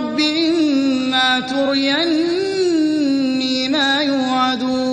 رب إما تريني ما يوعدون